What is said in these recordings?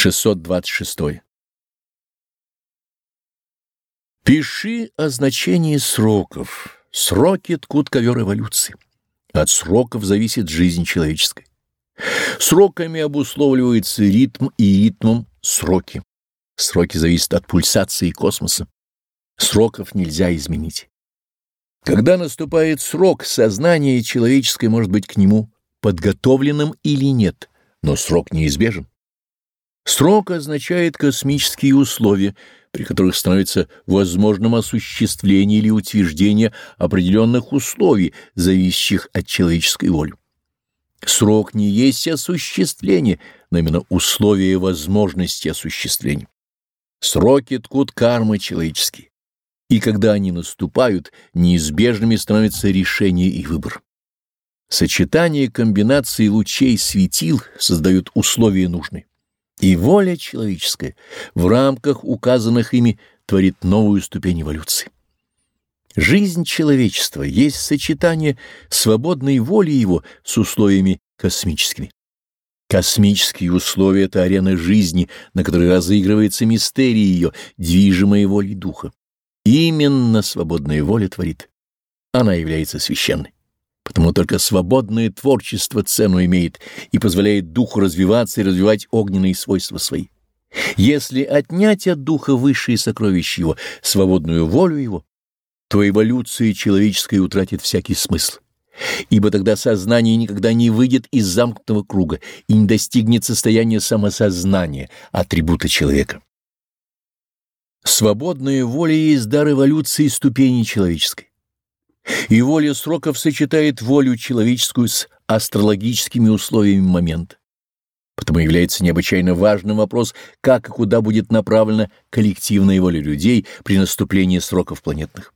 626. Пиши о значении сроков. Сроки ткут ковер эволюции. От сроков зависит жизнь человеческая. Сроками обусловливается ритм и ритмом сроки. Сроки зависят от пульсации космоса. Сроков нельзя изменить. Когда наступает срок, сознание человеческое может быть к нему подготовленным или нет, но срок неизбежен. Срок означает космические условия, при которых становится возможным осуществление или утверждение определенных условий, зависящих от человеческой воли. Срок не есть осуществление, но именно условия возможности осуществления. Сроки ткут кармы человеческие, и когда они наступают, неизбежными становятся решение и выбор. Сочетание комбинаций лучей светил создают условия нужные. И воля человеческая в рамках указанных ими творит новую ступень эволюции. Жизнь человечества есть сочетание свободной воли его с условиями космическими. Космические условия — это арена жизни, на которой разыгрывается мистерия ее, движимая волей духа. Именно свободная воля творит. Она является священной. Потому только свободное творчество цену имеет и позволяет духу развиваться и развивать огненные свойства свои. Если отнять от духа высшие сокровища его, свободную волю его, то эволюция человеческая утратит всякий смысл. Ибо тогда сознание никогда не выйдет из замкнутого круга и не достигнет состояния самосознания, атрибута человека. Свободная воля есть дар эволюции ступени человеческой и воля сроков сочетает волю человеческую с астрологическими условиями момента. Потому является необычайно важным вопрос, как и куда будет направлена коллективная воля людей при наступлении сроков планетных.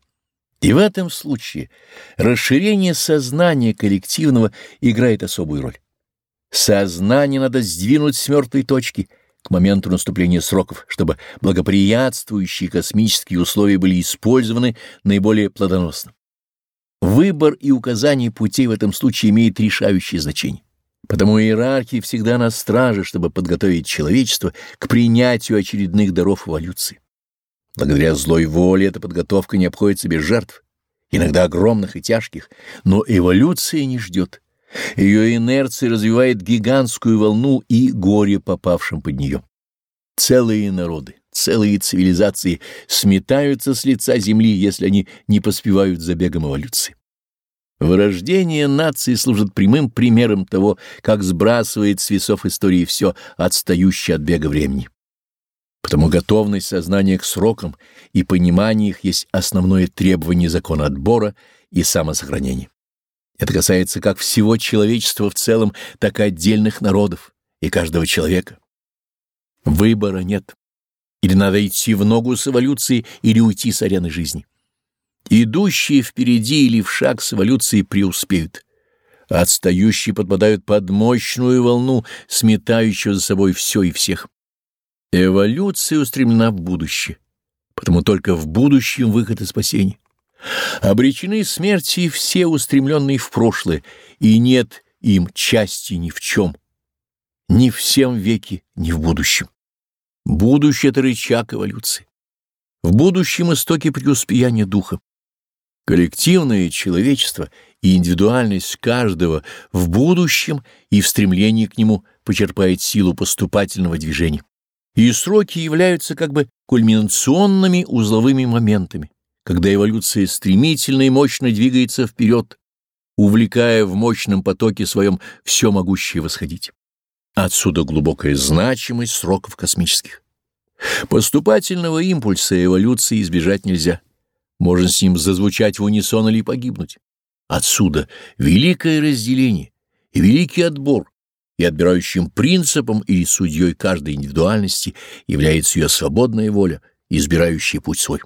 И в этом случае расширение сознания коллективного играет особую роль. Сознание надо сдвинуть с мертвой точки к моменту наступления сроков, чтобы благоприятствующие космические условия были использованы наиболее плодоносно. Выбор и указание путей в этом случае имеет решающее значение. Потому иерархии всегда на страже, чтобы подготовить человечество к принятию очередных даров эволюции. Благодаря злой воле эта подготовка не обходится без жертв, иногда огромных и тяжких, но эволюция не ждет. Ее инерция развивает гигантскую волну и горе попавшим под нее. Целые народы, целые цивилизации сметаются с лица Земли, если они не поспевают за бегом эволюции. Вырождение нации служит прямым примером того, как сбрасывает с весов истории все отстающее от бега времени. Потому готовность сознания к срокам и понимание их есть основное требование закона отбора и самосохранения. Это касается как всего человечества в целом, так и отдельных народов и каждого человека. Выбора нет. Или надо идти в ногу с эволюцией, или уйти с арены жизни. Идущие впереди или в шаг с эволюцией преуспеют, отстающие подпадают под мощную волну, сметающую за собой все и всех. Эволюция устремлена в будущее, потому только в будущем выход и спасение. Обречены смерти все устремленные в прошлое, и нет им части ни в чем, ни в всем веке, ни в будущем. Будущее — это рычаг эволюции. В будущем истоки преуспеяния духа. Коллективное человечество и индивидуальность каждого в будущем и в стремлении к нему почерпает силу поступательного движения. И сроки являются как бы кульминационными узловыми моментами, когда эволюция стремительно и мощно двигается вперед, увлекая в мощном потоке своем все могущее восходить. Отсюда глубокая значимость сроков космических. Поступательного импульса эволюции избежать нельзя. Можно с ним зазвучать в унисон или погибнуть. Отсюда великое разделение и великий отбор, и отбирающим принципом или судьей каждой индивидуальности является ее свободная воля, избирающая путь свой.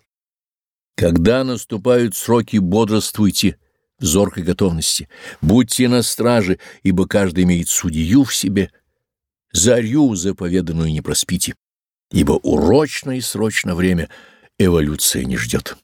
Когда наступают сроки, бодрствуйте в зоркой готовности, будьте на страже, ибо каждый имеет судью в себе — зарю заповеданную не проспите, ибо урочно и срочно время эволюция не ждет.